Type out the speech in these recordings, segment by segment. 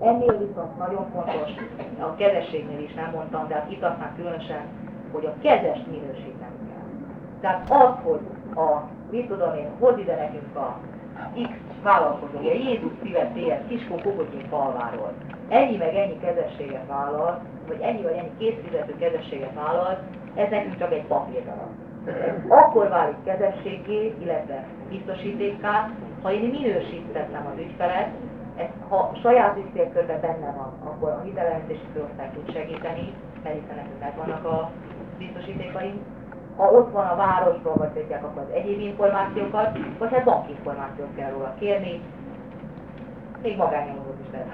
Ennél viszont nagyon fontos, a kezességnél is nem mondtam, de hát itt aztán különösen, hogy a kezes minősíteni kell. Tehát az, hogy a, mit tudom én, hoz ide nekünk a X vállalkozója, Jézus szívet tér, Kiskó Kokotyin falváról, ennyi meg ennyi kezességet vállal, vagy ennyi vagy ennyi készfizető kezességet vállal, ez nekünk csak egy papírdarab. Akkor válik kezességé, illetve biztosítékká, ha én minősítettem az ügyfelet, ez, ha saját ügyfélkörben benne van, akkor a hitelelenzési főosztály tud segíteni, mert hiszen nekünk megvannak a biztosítékaink. Ha ott van a városról, vagy tudják, akkor az egyéb információkat, vagy hát bankinformációt kell róla kérni, még magánnyomozót is lehet.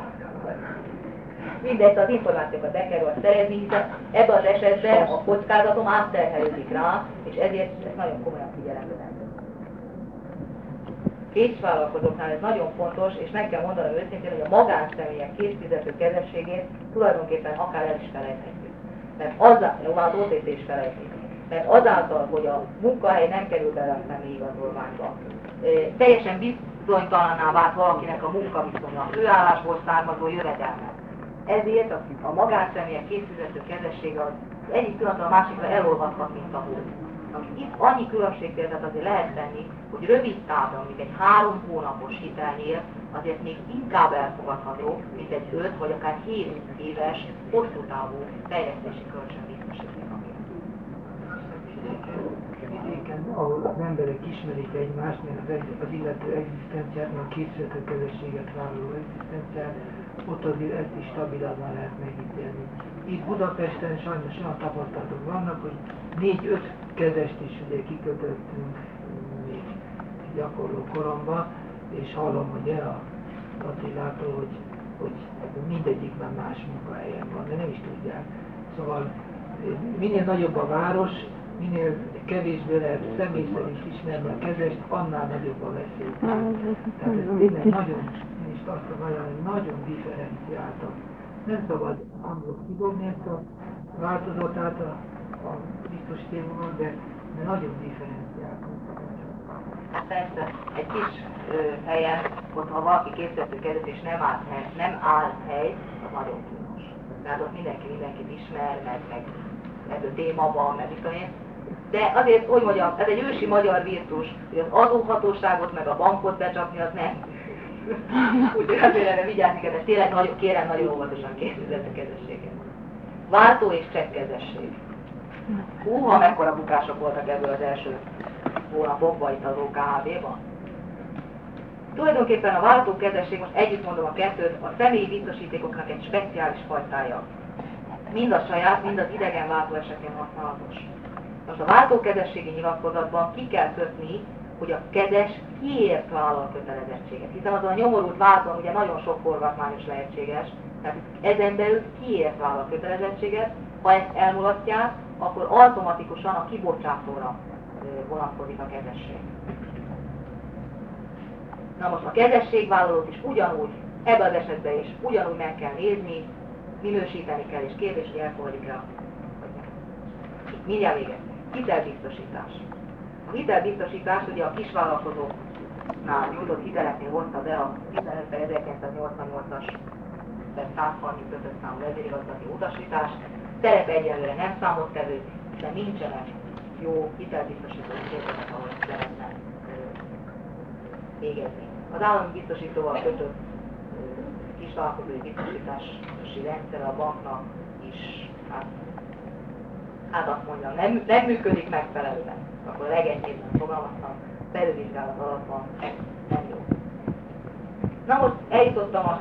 Mindezt az információkat be kell szerezni, hiszen ebben az esetben a kockázatom átterhelődik rá, és ezért ezt nagyon komolyan figyelembe venni. Készvállalkozóknál ez nagyon fontos, és meg kell mondanom őszintén, hogy a magánszemélyek készfizető kezességét tulajdonképpen akár el is felejthetjük. Mert azáltal, az OTT is felejtjük. Mert azáltal, hogy a munkahely nem kerül bele a személyi igazolványba, teljesen bizonytalanná vált valakinek a munkaviszonya, főállásból származó jövedelme ezért a, a magánszemélyek készfizető kezessége az egyik pillanatra a másikra elolvadhat, mint a hó. Itt annyi különbségtérzet azért lehet tenni, hogy rövid távon, mint egy három hónapos hitelnél, azért még inkább elfogadható, mint egy öt vagy akár 7 éves, hosszú távú fejlesztési kölcsön biztosítani. ahol az emberek ismerik egymást, mert az, egy, az illető egzisztenciát, a készítő közösséget vállaló egzisztenciát, ott azért ezt is stabilabban lehet megítélni. Itt Budapesten sajnos olyan tapasztalatok vannak, hogy négy-öt kezest is ugye kikötöttünk még gyakorló koromban, és hallom ugye a Attilától, hogy, hogy mindegyikben más munkahelyen van, de nem is tudják. Szóval minél nagyobb a város, minél kevésbé lehet személy szerint ismerni a kezest, annál nagyobb a veszély. Tehát ez tényleg nagyon is azt a hogy nagyon differenciáltak. Nem szabad hangot kidobni ezt a változatát a, a biztos témával, de, de nagyon differenciáltak. Hát persze, egy kis ö, helyen, ott ha valaki készítő kezdet és nem áll hely, nem áll hely, az nagyon kínos. Tehát ott mindenki mindenkit ismer, meg, meg ebből téma van, meg én. De azért, hogy mondjam, ez egy ősi magyar virtus, hogy az adóhatóságot meg a bankot becsapni, az nem Úgyhogy azért erre vigyázni kell, de tényleg nagyon, kérem nagyon óvatosan készülhet a kezességet. Váltó és csekkezesség. Húha, mekkora bukások voltak ebből az első hónapokban itt az OKHB-ban. Tulajdonképpen a váltó kezesség, most együtt mondom a kettőt, a személyi biztosítékoknak egy speciális fajtája. Mind a saját, mind az idegen váltó esetén használatos. Most a váltókezességi nyilatkozatban ki kell kötni hogy a kedes kiért vállal kötelezettséget. Hiszen azon a nyomorult válton ugye nagyon sok forgatmányos lehetséges, tehát ezen belül kiért vállal kötelezettséget, ha ezt elmulatják, akkor automatikusan a kibocsátóra vonatkozik a kezesség. Na most a kezességvállalót is ugyanúgy, ebben az esetben is ugyanúgy meg kell nézni, minősíteni kell, és kérdés, hogy el. Mindjárt vége. Hitelbiztosítás. A hitelbiztosítás ugye a kisvállalkozóknál nyújtott hiteleknél hozta be a 15 1988-as 135 számú vezérigazgató utasítás. Szerep egyelőre nem számottevő, de nincsenek jó hitelbiztosító intézetek, ahol ezt lehetne végezni. Az állami biztosítóval kötött kisvállalkozói biztosítási rendszer a banknak is, hát, hát azt mondjam, nem, nem működik megfelelően akkor legenyhébb fogalmaztam, felülvizsgálat alatt van, nem jó. Na most eljutottam a,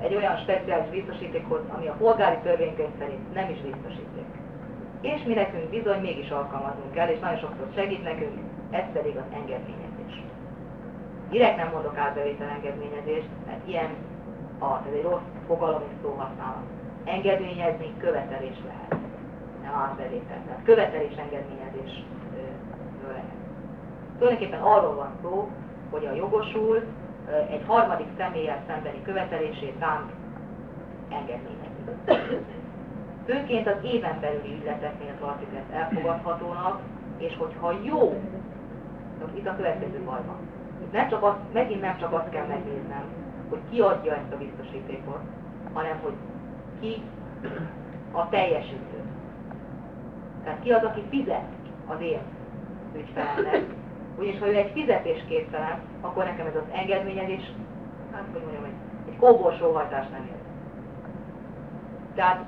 egy olyan speciális biztosítékhoz, ami a polgári törvénykönyv szerint nem is biztosíték. És mi nekünk bizony mégis alkalmazunk kell, és nagyon sokszor segít nekünk, ez pedig az engedményezés. Direkt nem mondok átbevétel engedményezést, mert ilyen a, ez egy rossz fogalom és szóhasználat. Engedményezni követelés lehet, nem átbevétel. Tehát követelés engedményezés Tulajdonképpen arról van szó, hogy a jogosult egy harmadik személyel szembeni követelését ránk engedményezni. Főként az éven belüli ügyleteknél tartjuk ezt elfogadhatónak, és hogyha jó, itt a következő baj van, nem csak azt, megint nem csak azt kell megnéznem, hogy ki adja ezt a biztosítékot, hanem hogy ki a teljesítő. Tehát ki az, aki fizet az én ügyfelemnek. Ugyanis ha ő egy fizetésképtelen, akkor nekem ez az engedményezés, hát hogy mondjam, egy, egy kóborsóhajtás nem ér. Tehát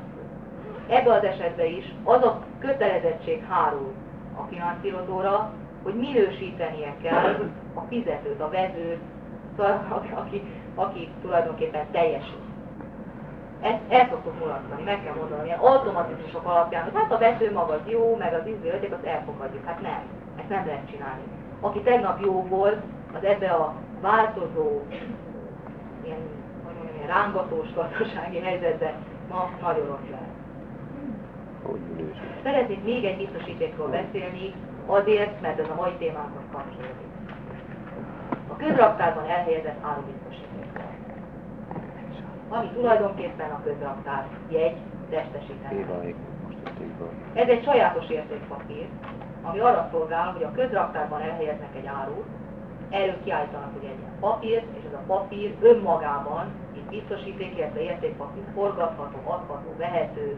ebbe az esetben is az a kötelezettség hárul a finanszírozóra, hogy minősítenie kell a fizetőt, a vezőt, szóval, aki, aki tulajdonképpen teljesít. Ezt el szoktuk mulasztani, meg kell mondani, ilyen automatizmusok alapján, hogy hát a vező maga az jó, meg az ízlőleték, azt elfogadjuk. Hát nem, ezt nem lehet csinálni. Aki tegnap jó volt, az ebbe a változó, ilyen, hogy mondjam, ilyen rángatós gazdasági helyzetben ma nagyon rossz lehet. Szeretnék még egy biztosítékról beszélni, azért, mert ez a mai témánkhoz kapcsolódik. A közraktárban elhelyezett árubiztosíték. Ami tulajdonképpen a közraktár jegy testesíteni. Ez egy sajátos értékpapír, ami arra szolgál, hogy a közraktárban elhelyeznek egy árut, erről kiállítanak ugye egy papírt, és ez a papír önmagában, mint biztosíték, illetve értékpapír forgatható, adható, vehető,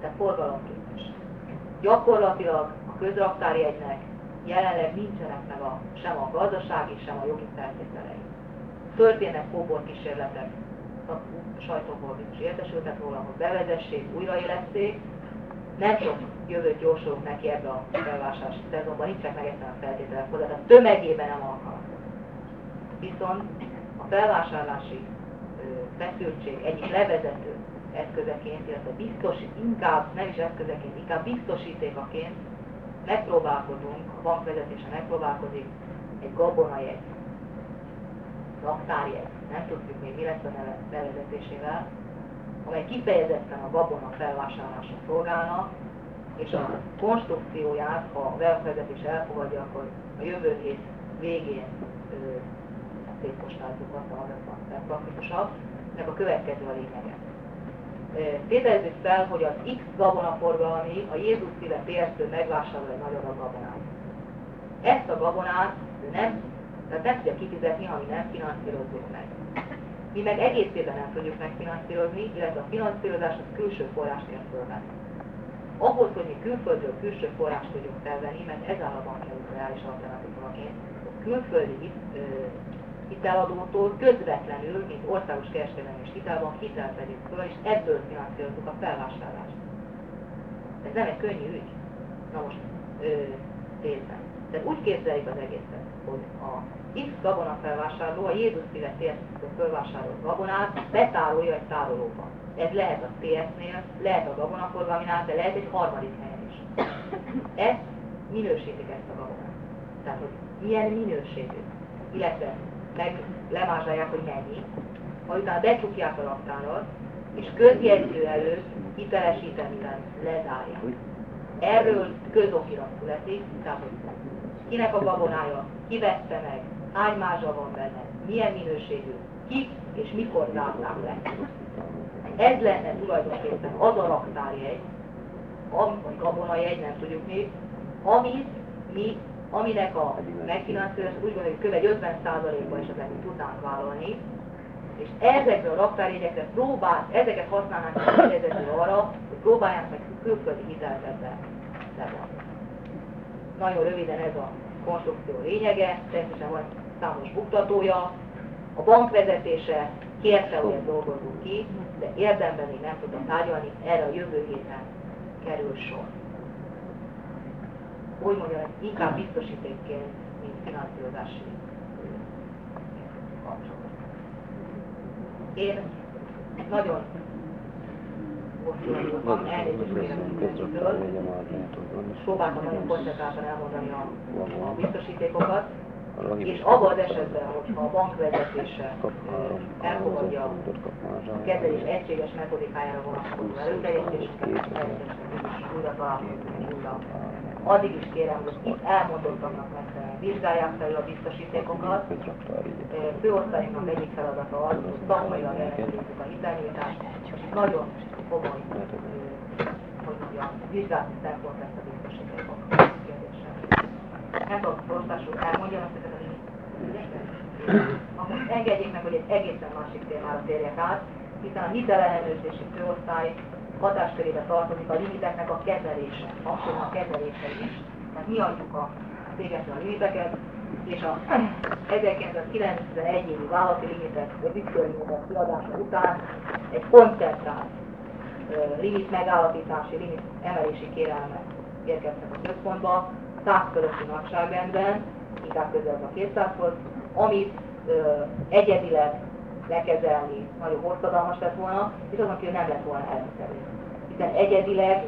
tehát forgalomképes. Gyakorlatilag a közraktárjegynek jelenleg nincsenek meg a, sem a gazdasági, sem a jogi feltételei. Történnek kóbor kísérletek, a sajtóból is értesültek róla, hogy bevezessék, újraéleszték, nem sok jövőt jósolunk neki ebbe a felvásárlási szezonban, nincsenek meg egyszerűen a feltételek hozzá, tehát tömegében nem alkalmazott. Viszont a felvásárlási feszültség egyik levezető eszközeként, illetve biztos, inkább nem is eszközeként, inkább biztosítékaként megpróbálkozunk, a bankvezetése megpróbálkozik egy gabonajegy, raktárjegy, nem tudjuk még mi lesz a neve, nevezetésével, amely kifejezetten a gabona felvásárlásra szolgálna, és a konstrukcióját, ha a bankvezetés elfogadja, akkor a jövő hét végén szétpostázzuk azt, a legpraktikusabb, ennek a következő a lényege. Tételezzük fel, hogy az X gabonaforgalmi a Jézus szíve tértől megvásárol egy nagyobb a gabonát. Ezt a gabonát nem, tehát nem tudja kifizetni, ha nem finanszírozzuk meg. Mi meg egészében nem tudjuk megfinanszírozni, illetve a finanszírozás az külső forrást ér fölvenni. Ahhoz, hogy mi külföldről külső forrást tudjunk felvenni, mert ez áll a banki reális alternatívaként, külföldi hiteladótól közvetlenül, mint országos kereskedelmi és hitelban hitelt vegyünk föl, és ebből finanszírozzuk a felvásárlást. Ez nem egy könnyű ügy. Na most, részben. Tehát úgy képzeljük az egészet, hogy a X gabona felvásárló a Jézus szíve TS-től felvásárolt gabonát betárolja egy tárolóban. Ez lehet a TS-nél, lehet a gabonaforgalminál, de lehet egy harmadik helyen is. Ezt minősítik ezt a gabonát. Tehát, hogy milyen minőségű. Illetve meg lemázsálják, hogy mennyi, majd utána becsukják a raktárat, és közjegyző előtt hitelesítetten lezárják. Erről közokirat születik, tehát hogy kinek a gabonája, ki vette meg, hány mázsa van benne, milyen minőségű, kik és mikor zárták le. Ez lenne tulajdonképpen az a raktárjegy, vagy gabonajegy, nem tudjuk mi, amit mi aminek a megfinanszírozás úgy gondoljuk, kb. 50%-ba is ezeket tudnánk vállalni, és ezekből a raktárjegyekre próbál, ezeket használnánk a arra, hogy próbálják meg külföldi hitelt ebben Nagyon röviden ez a konstrukció lényege, természetesen van számos buktatója, a bankvezetése kérte, hogy ezt dolgozzuk ki, de érdemben még nem tudtam tárgyalni, erre a jövő héten kerül sor. Úgy mondjam, inkább biztosítékként, mint finanszírozási kapcsolat. Én nagyon bosszúan elnézést próbáltam nagyon koncentráltan elmondani a biztosítékokat, és abban az esetben, hogyha a bank vezetése elfogadja a kezelés egységes metodikájára vonatkozó előterjesztéseket, természetesen újra találkozunk addig is kérem, hogy itt elmondottaknak megfelelően vizsgálják fel a biztosítékokat. Főosztályunknak egyik feladata az, hogy szakmailag ellenőrizzük a hitelnyújtást, és nagyon komoly, hogy mondjam, vizsgálati szempont lesz. Nem tudom, Rostásul elmondjam ezeket a Akkor engedjék meg, hogy egy egészen másik témára térjek át, hiszen a hitelellenőrzési főosztály hatáskörébe tartozik a limiteknek a kezelése, hangsúlyban a kezelése is. Tehát mi adjuk a végetlen a limiteket, és a 1991 évi vállalati limitek, vagy limitek kiadása után egy koncentrált limit megállapítási, limit emelési kérelmek érkeztek a központba, 100 fölötti nagyságrendben, inkább közel a 200-hoz, amit ö, egyedileg lekezelni nagyon hosszadalmas lett volna, és azon kívül nem lett volna elviselni. Hiszen egyedileg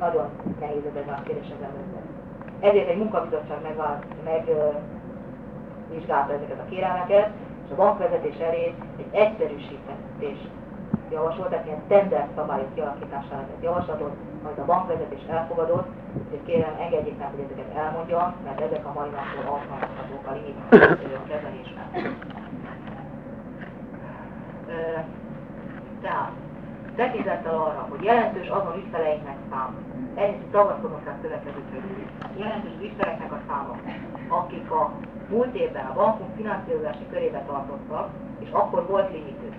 nagyon nehéz ez a kérdés az embernek. Ezért egy munkabizottság megvizsgálta ezeket a kérelmeket, és a bankvezetés elé egy egyszerűsítést javasolt, tehát ilyen tender szabályok kialakítására tett javaslatot, majd a bankvezetés elfogadott, úgyhogy kérem engedjék meg, hogy ezeket elmondjam, mert ezek a mai napról alkalmazhatók a limit kezelésben. Tehát, tekintettel arra, hogy jelentős azon ügyfeleinknek szám, elnézést ragaszkodunk rá következőt, jelentős ügyfeleknek a száma, akik a múlt évben a bankunk finanszírozási körébe tartottak, és akkor volt limitük,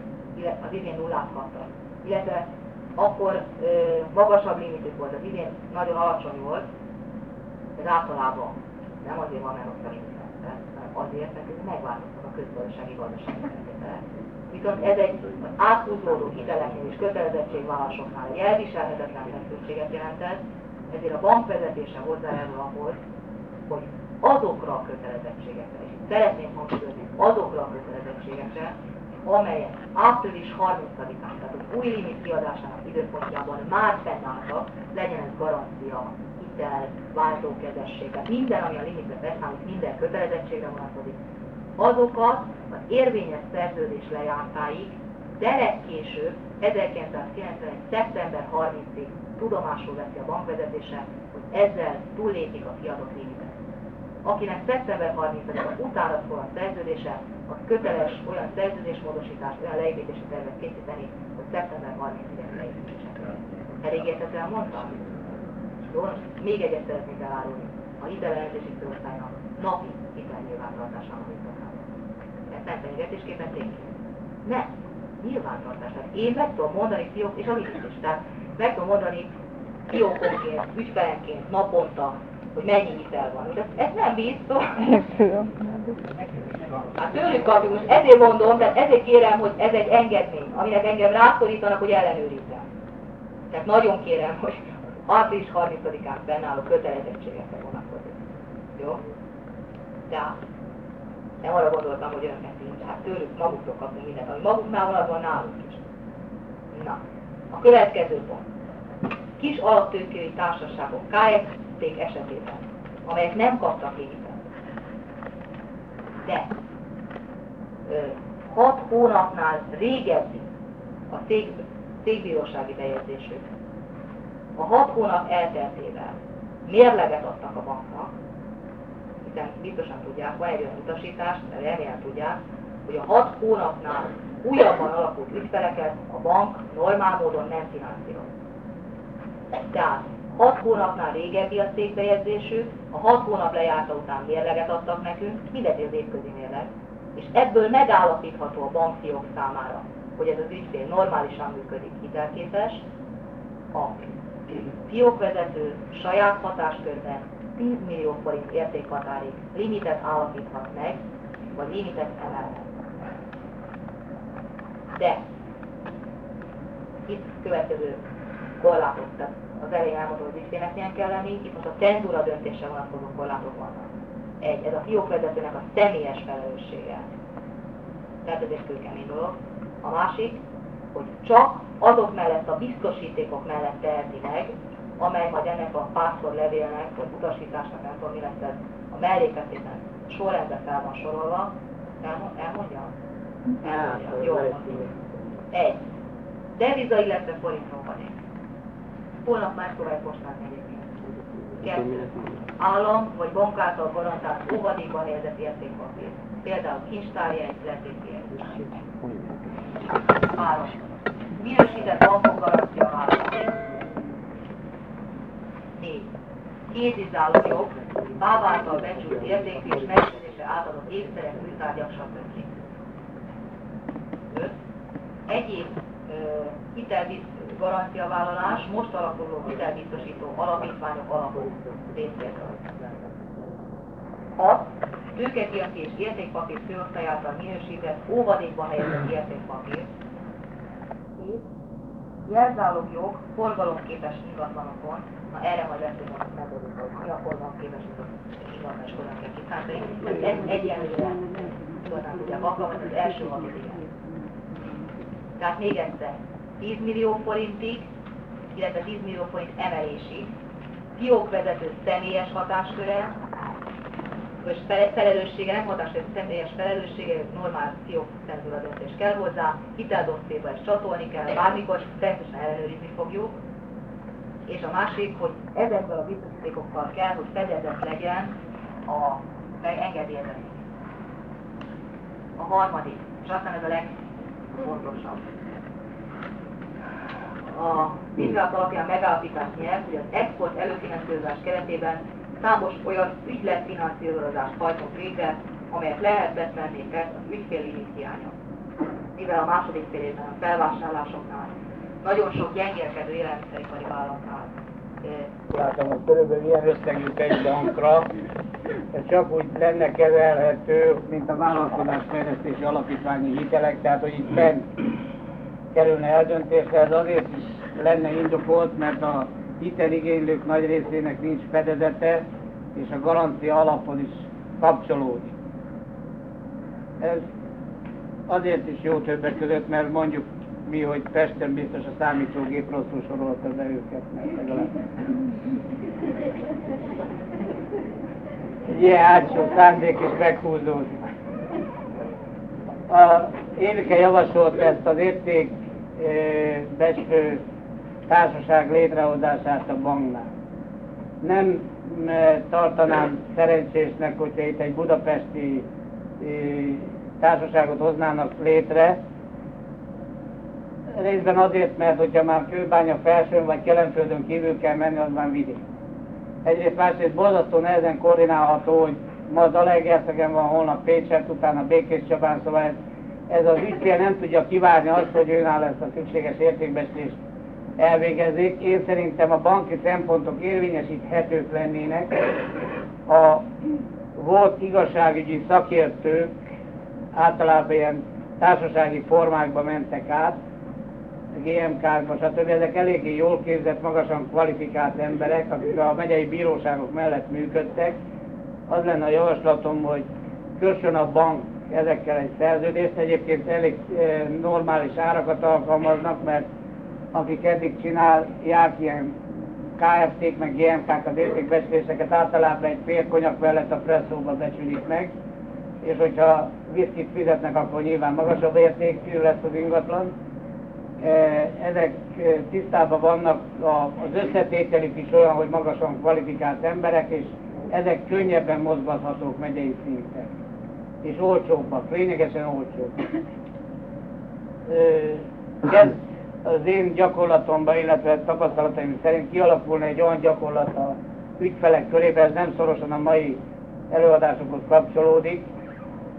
az idén nullát kaptak. Illetve akkor ö, magasabb limitük volt, az idén nagyon alacsony volt, ez általában nem azért van, mert ott a hanem azért, mert ez megváltoztak a közgazdasági gazdasági feltételek. Viszont ez egy áthúzódó hiteleknél és kötelezettségvállásoknál egy elviselhetetlen feszültséget jelentett, ezért a bank vezetése hozzájárul ahhoz, hogy azokra a kötelezettségekre, és szeretném hangsúlyozni, azokra a kötelezettségekre, amelyek április 30-án, tehát az új limit kiadásának időpontjában már fennálltak, legyen ez garancia, hitel, váltókezesség, minden, ami a limitre beszámít, minden kötelezettségre vonatkozik, azokat az érvényes szerződés lejártáig, de később, 1991. szeptember 30-ig tudomásul veszi a bankvezetése, hogy ezzel túllépik a kiadott limitet. Akinek szeptember 30-a utána szól a szerződése, az köteles olyan szerződésmódosítást, olyan leépítési tervet készíteni, hogy szeptember 30-ig leépítések. Elég értetően mondtam? Jó, még egyet szeretnék elárulni. A hitelelezési főosztálynak napi hitelnyilvántartásának biztosában. Ezt nem fenyegetésképpen tényleg. Nem. Nyilvántartás. Tehát én meg tudom mondani fiók, és a is. Tehát meg tudom mondani fiókonként, ügyfelenként, naponta, hogy mennyi hitel van. Ez, ez nem biztos. Hát tőlük kapjuk, most ezért mondom, tehát ezért kérem, hogy ez egy engedmény, aminek engem rászorítanak, hogy ellenőrizzem. Tehát nagyon kérem, hogy április 30-án fennálló kötelezettségekre vonatkozik. Jó? Tehát nem arra gondoltam, hogy önöknek nincs, hát tőlük maguktól kapni mindent, ami maguknál van, az van náluk is. Na, a következő pont. Kis alaptőkői társaságok, KFT esetében, amelyek nem kaptak limitet, de hat hónapnál régebbi a cég, cégbírósági bejegyzésük, a hat hónap elteltével mérleget adtak a banknak, hiszen biztosan tudják, van egy olyan utasítás, de remélem tudják, hogy a hat hónapnál újabban alakult ügyfeleket a bank normál módon nem finanszíroz. Tehát 6 hónapnál régebbi a cégbejegyzésük, a 6 hónap lejárta után mérleget adtak nekünk, mindegy az évközi mérleg, és ebből megállapítható a bankfiók számára, hogy ez az ügyfél normálisan működik, hitelképes, a fiókvezető saját hatáskörben 10 millió forint értékhatárig limitet állapíthat meg, vagy limitet emelhet. De itt következő korlátok, tehát az elején elmondom, hogy ügyfélnek milyen kell lenni, itt most a cenzúra döntése vonatkozó korlátok vannak. Egy, ez a fiókvezetőnek a személyes felelőssége. Tehát ez egy kőkemény dolog. A másik, hogy csak azok mellett, a biztosítékok mellett teheti meg, amely majd ennek a párszor levélnek, vagy utasításnak, nem tudom mi lesz ez, a mellékletében sorrendben fel van sorolva. Elmondja? Elmondja. Jó. Egy. Deviza, illetve forint rohadék. Holnap már tovább postán egyébként. Kettő. Állam vagy bank által garantált óvadékban helyezett értékpapír. Például kincstárjegy, letétjegyzés. Három. Minősített bankok garancia vállalat. Négy. Kézizállójog, báb által becsült értékű és megszerzése átadott ékszerek, műtárgyak, stb. 5. Egyéb hitelbiz garanciavállalás most alakuló hitelbiztosító alapítványok alapú részéről. 6. Tőkepiaci és értékpapír főosztály által minősített óvadékba helyezett értékpapír. 7. Jelzálógjog forgalomképes ingatlanokon, na erre majd beszélünk meg, hogy mi a forgalomképes ingatlan és hogyan kell kiszámítani. Ez egyenlőre igazán tudják alkalmazni, az első hat. Tehát még egyszer, 10 millió forintig, illetve 10 millió forint emelésig, fiókvezető személyes hatásköre, és felelőssége, nem hatásköre, személyes felelőssége, normál fiók cenzúra döntés kell hozzá, hiteldosszéba ezt csatolni kell, bármikor természetesen ellenőrizni fogjuk, és a másik, hogy ezekből a biztosítékokkal kell, hogy fedezett legyen a engedélyezés. A harmadik, és aztán ez a legfontosabb a vizsgálat alapján megállapítást nyert, hogy az export előfinanszírozás keretében számos olyan ügyletfinanszírozást hajtott végre, amelyet lehetett venni fel az ügyfél hiánya. Mivel a második fél évben a felvásárlásoknál nagyon sok gyengélkedő élelmiszeripari vállalatnál Látom, hogy körülbelül ilyen összegük egy bankra, ez csak úgy lenne kezelhető, mint a vállalkozás fejlesztési alapítványi hitelek, tehát hogy itt bent kerülne eldöntésre, ez azért is lenne indokolt, mert a hiteligénylők nagy részének nincs fedezete, és a garancia alaphoz is kapcsolódik. Ez azért is jó többek között, mert mondjuk mi, hogy Pesten biztos a számítógép rosszul sorolta be őket, mert legalább egy ilyen átsó szándék is meghúzódik. A Évike javasolt ezt az érték Bestő társaság létrehozását a banknál. Nem tartanám szerencsésnek, hogyha itt egy budapesti társaságot hoznának létre, részben azért, mert hogyha már kőbánya felsőn vagy kelemföldön kívül kell menni, az már vidék. Egyrészt másrészt borzasztó nehezen koordinálható, hogy ma Zalaegerszegen van, holnap Pécset, utána Békés Csabán, szóval ez ez az ügyfél nem tudja kivárni azt, hogy őnál ezt a szükséges értékbestést elvégezzék. Én szerintem a banki szempontok érvényesíthetők lennének. A volt igazságügyi szakértők általában ilyen társasági formákba mentek át, GMK-kba, stb. Ezek eléggé jól képzett, magasan kvalifikált emberek, akik a megyei bíróságok mellett működtek. Az lenne a javaslatom, hogy kössön a bank ezekkel egy szerződést. Egyébként elég eh, normális árakat alkalmaznak, mert akik eddig csinálják ilyen KFT-k, meg GMK-k az értékbecsléseket általában egy fél konyak mellett a presszóba becsülik meg, és hogyha viszkit fizetnek, akkor nyilván magasabb értékű lesz az ingatlan. Eh, ezek eh, tisztában vannak, az összetételük is olyan, hogy magasan kvalifikált emberek, és ezek könnyebben mozgathatók megyei szinten és olcsóbbak, lényegesen olcsóbbak. Ez az én gyakorlatomban, illetve tapasztalataim szerint kialakulna egy olyan gyakorlat a ügyfelek körében, ez nem szorosan a mai előadásokhoz kapcsolódik,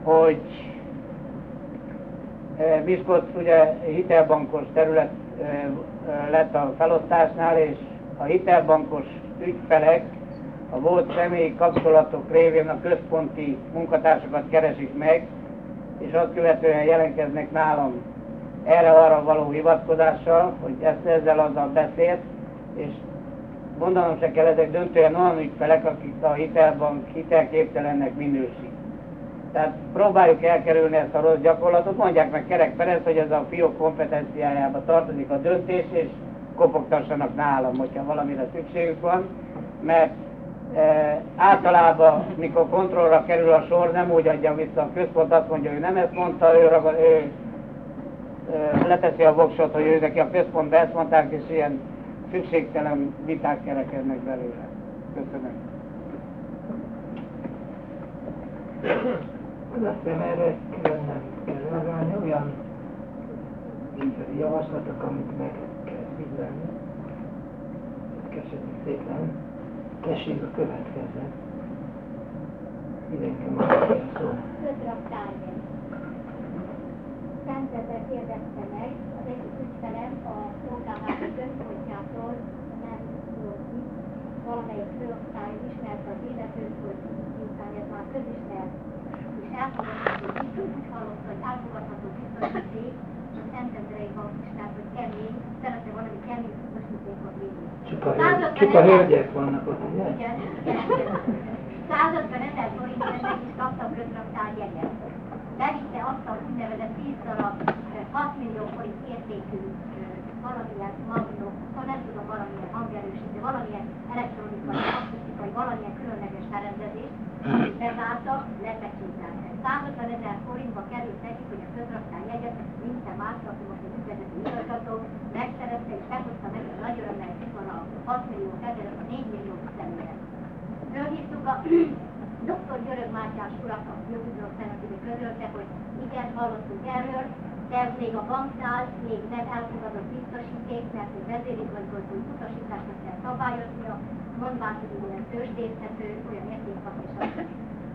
hogy Miskolc ugye hitelbankos terület lett a felosztásnál, és a hitelbankos ügyfelek a volt személyi kapcsolatok révén a központi munkatársakat keresik meg, és azt követően jelentkeznek nálam erre-arra való hivatkozással, hogy ezt ezzel azzal beszélt, és mondanom se kell, ezek döntően olyan ügyfelek, akik a hitelbank hitelképtelennek minősít. Tehát próbáljuk elkerülni ezt a rossz gyakorlatot, mondják meg Kerek Ferenc, hogy ez a fiók kompetenciájába tartozik a döntés, és kopogtassanak nálam, hogyha valamire szükségük van, mert általában, mikor kontrollra kerül a sor, nem úgy adja vissza a központ, azt mondja, hogy nem ezt mondta, ő, ragad, ő leteszi a voksot, hogy ő neki a központban ezt mondták, és ilyen szükségtelen viták kerekednek belőle. Köszönöm. Azt hiszem erre kellene reagálni olyan javaslatok, amit meg kell figyelni. Köszönjük szépen! Tessék a következő. mindenki mondja szó. Közraktárgyen. Szentete kérdezte meg, az egyik ügyfelem a munkáházi központjától nem tudott valamelyik főosztály ismerte az illetőt, hogy miután ez már közismert, és elfogadható biztos, úgy hallotta, hogy elfogadható biztosíték, a Szentendrei Bankistát, hogy kemény, szeretne valami kemény vinni. Csupa, hölgy, csupa hölgyek vannak ott, ugye? Igen, igen. 150 ezer forintért meg is kaptam közraktár jegyet. Bevitte azt a úgynevezett 10 darab eh, 6 millió forint értékű valamilyen magnó, nem tudom, valamilyen hangerősítő, valamilyen elektronikai, akusztikai, valamilyen különleges berendezést, bezártak, lepecsételtek. 150 ezer forintba került nekik, hogy a közraktár jegyet minden másra, aki most az ügyvezető igazgató, megszerezte és meghozta neki a nagy örömmel, hogy itt van a 6 millió kedvének a 4 millió személyre. Fölhívtuk a dr. Györök Mátyás urat, a jogügyről szenetében közölte, hogy igen, hallottunk erről, de ez még a banknál még nem elfogadott biztosíték, mert egy vezérigazgatói utasításnak kell szabályoznia, mondván, hogy ilyen tőzsdészhető, olyan értékpapír,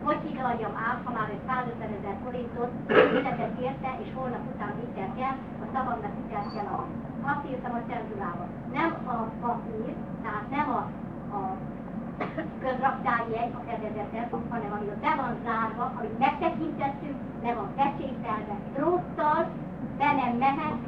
hogy higgaljam át, ha már egy 150 ezer forintot fizetett érte, és holnap után hitelt kell, a szavamnak hitelt kell adni. Azt írtam a cerzulába. Nem a papír, tehát nem a, a közraktári egy a fedezetet, hanem ami be van zárva, amit megtekintettük, le van pecsételve dróttal, be nem mehet,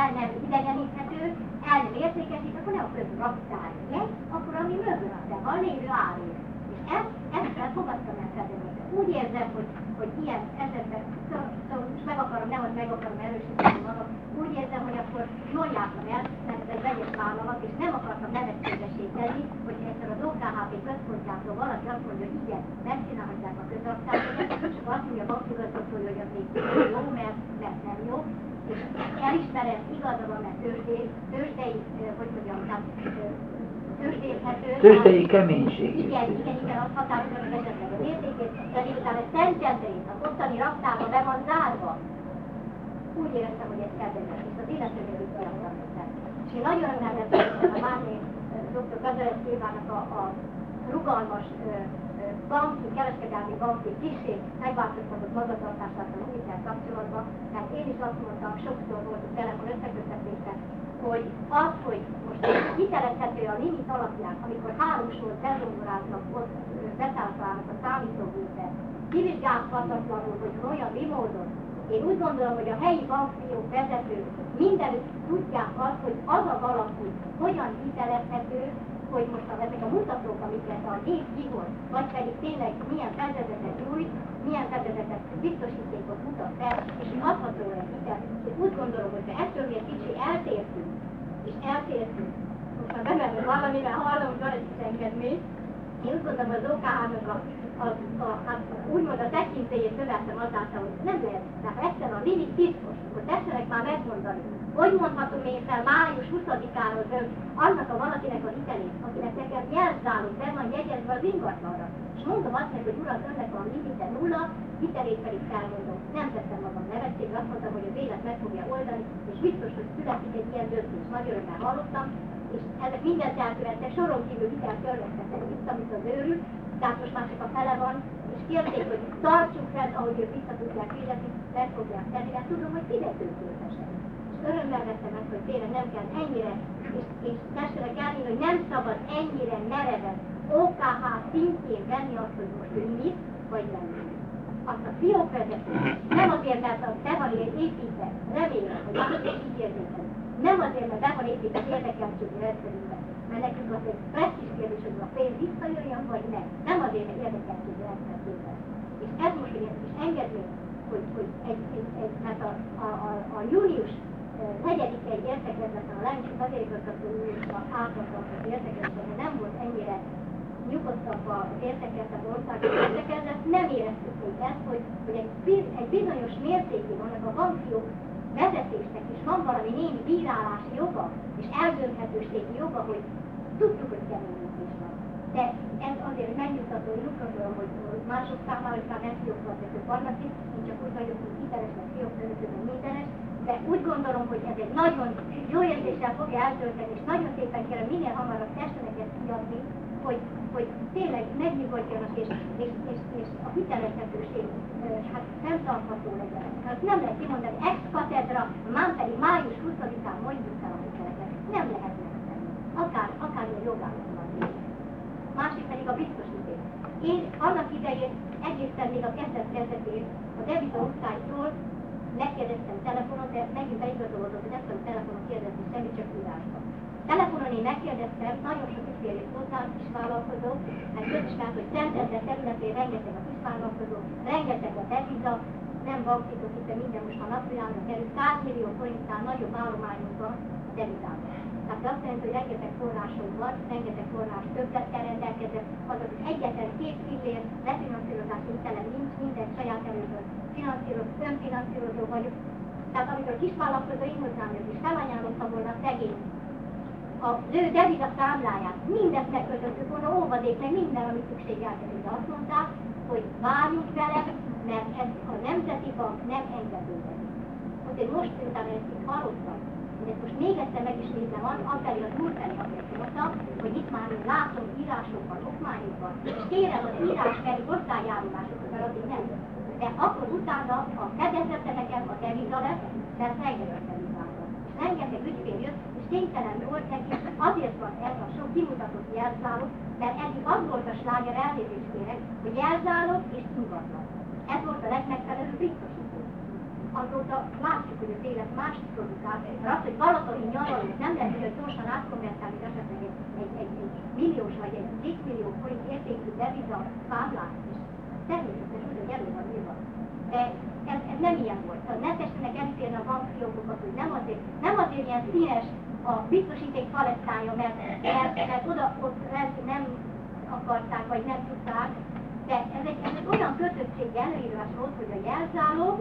el nem idegeníthető, el nem értékesít, akkor nem a közraktári egy, akkor ami mögötte van lévő árul. Ezt, ezt fogadtam el fedezetet. Úgy érzem, hogy, hogy ilyen esetben, szóval, szóval meg akarom, nem, hogy meg akarom erősíteni magam, úgy érzem, hogy akkor jól jártam el, mert ez egy vegyes vállalat, és nem akartam nevetségesíteni, hogy egyszer az OKHP központjától valaki azt mondja, hogy igen, megcsinálhatják a közraktárokat, és akkor azt mondja a bankigazgatója, hogy az még jó, mert, mert nem jó, és elismerem, igaza van, mert tőzsdei, tőzsdei, eh, hogy mondjam, tehát eh. Tőzsdei keménység. Igen, igen, igen, azt határozza meg esetleg az értékét, de miután ez Szentendrét, az ottani raktárba be van zárva, úgy éreztem, hogy ez kedvezett, és az illetőnél is beadtam És én nagyon örömmel a Márné dr. Gazarev Évának a, a rugalmas banki, kereskedelmi banki kicsi megváltoztatott magatartását a ügyekkel kapcsolatban, tehát én is azt mondtam, sokszor volt a telefon összeköttetésben, hogy az, hogy most hitelezhető a limit alapján, amikor három sor bezongoráznak, ott betáplának a számítógépet, kivizsgálhatatlanul, hogy olyan mi én úgy gondolom, hogy a helyi bankfiók vezetők mindenütt tudják azt, hogy az a valaki hogyan hitelezhető, hogy most a, ezek a mutatók, amiket a gép kihoz, vagy pedig tényleg milyen fedezetet nyújt, milyen fedezetet biztosítékot mutat fel, és adható egy hitel. És úgy gondolom, hogy ha ettől egy kicsi eltértünk, és eltértünk, most már bemenve valamivel hallom, hogy van egy kis engedmény, én úgy gondolom, az OKH-nak a, a, a, hát úgymond a tekintélyét növeltem azáltal, hogy nem lehet, ha egyszer a limit titkos, akkor tessenek már megmondani, hogy mondhatom én fel május 20-áról annak a valakinek a hitelét, akinek nekem jelzálog, be van jegyezve az ingatlanra. És mondom azt neki, hogy uram, önnek van limite nulla, hitelét pedig felmondom. Nem tettem magam nevetségre, azt mondtam, hogy az élet meg fogja oldani, és biztos, hogy születik egy ilyen döntés. Nagy örömmel hallottam, és ezek mindent elkövettek, soron kívül hitelt törlesztettek vissza, mint az őrült, tehát most már csak a fele van, és kérték, hogy tartsuk fel, ahogy ők vissza tudják fizetni, meg fogják tenni, mert tudom, hogy fizetőképesek. És örömmel vettem ezt, hogy tényleg nem kell ennyire, és, és tessenek elni, hogy nem szabad ennyire mereven OKH szintjén venni azt, hogy most ő mit, vagy nem azt a fiókvezető, nem azért, mert a be van építve, remélem, hogy is így érzékel, nem azért, mert be van építve érdekeltségi rendszerünkbe, mert nekünk az egy presztis kérdés, hogy a pénz visszajöjjön, vagy nem. Nem azért, mert érdekeltségi rendszerünkbe. És ez most egy kis engedmény, hogy, hogy egy, egy, egy, mert a, a, a, a július negyedik egy értekezleten a Lencs vezérigazgató úrnak átadott értekezleten nem volt ennyire nyugodtabb az értekezett országos értekezlet, nem éreztük még ezt, hogy, hogy egy, egy bizonyos mértékig vannak a bankfiók vezetésnek is van valami némi bírálási joga, és eldönthetőségi joga, hogy tudtuk, hogy keményítés van. De ez azért, hogy megnyugtató, hogy nyugtatom, hogy mások számára már nem fiókvezetők vannak itt, én csak úgy vagyok, hogy hiteles, meg meg mindenes, de úgy gondolom, hogy ez egy nagyon jó érzéssel fogja eltölteni, és nagyon szépen kérem, minél hamarabb tessenek ezt kiadni, hogy, hogy tényleg megnyugodjanak, és, és, és, és a hitelezhetőség hát fenntartható legyen. Hát nem lehet kimondani, ex katedra, már pedig május 20-án mondjuk el a hiteleket. Nem lehet megtenni. Akár, akár a jogállomban Másik pedig a biztosíték. Én annak idején egészen még a kezdet kezdetén a Devita osztálytól megkérdeztem telefonon, de megint beigazolódott, hogy nem tudom telefonon kérdezni semmit, csak írásban. Telefonon én megkérdeztem, nagyon sok ügyfél és hozzám kisvállalkozó, mert közismert, hogy Szentendre területén rengeteg a kisvállalkozó, rengeteg a deviza, nem banktitok, hiszen minden most már napvilágra kerül, 100 millió forintnál nagyobb állományunk van a devizában. Tehát azt jelenti, hogy rengeteg forrásunk van, rengeteg forrás többlettel rendelkezett, azaz egyetlen két fillér refinanszírozás hitelem nincs, minden saját erőből finanszírozó, önfinanszírozó vagyok. Tehát amikor a kisvállalkozó én hozzám jött, és felajánlottam volna szegény a ő deviza számláját, mindezt megkötöttük volna, óvadék, meg minden, ami szükségeltetik, de azt mondták, hogy várjunk vele, mert ez a Nemzeti Bank nem engedélyezi. Hogy én most utána ezt itt hallottam, hogy most még egyszer megismétlem, afelé az úr felé azt hogy itt már én látom írásokban, okmányokban, és kérem az írás felé hozzájárulásokat, mert addig nem. De akkor utána a fedezete nekem a deviza lesz, mert rengeteg devizára. És rengeteg ügyfél jött, és kénytelen volt neki, azért van ez a sok kimutatott jelzálog, mert eddig az volt a sláger elnézést kérek, hogy jelzálog és nyugatlan. Ez volt a legmegfelelőbb biztosító. Azóta látjuk, hogy az élet más produkál, mert az, hogy Balatoni nyaralót nem lehet, hogy gyorsan átkonvertálni esetleg egy, egy, egy, egy milliós vagy egy 10 millió forint értékű deviza számlát, és természetesen úgy, hogy elő van írva. Ez, ez nem ilyen volt. Tehát ne tessenek elítélni a bankfiókokat, hogy nem azért, nem azért ilyen színes a biztosíték palettája, mert, mert, mert oda ott nem akarták, vagy nem tudták, de ez egy, ez egy olyan kötöttség előírás volt, hogy a jelzálog,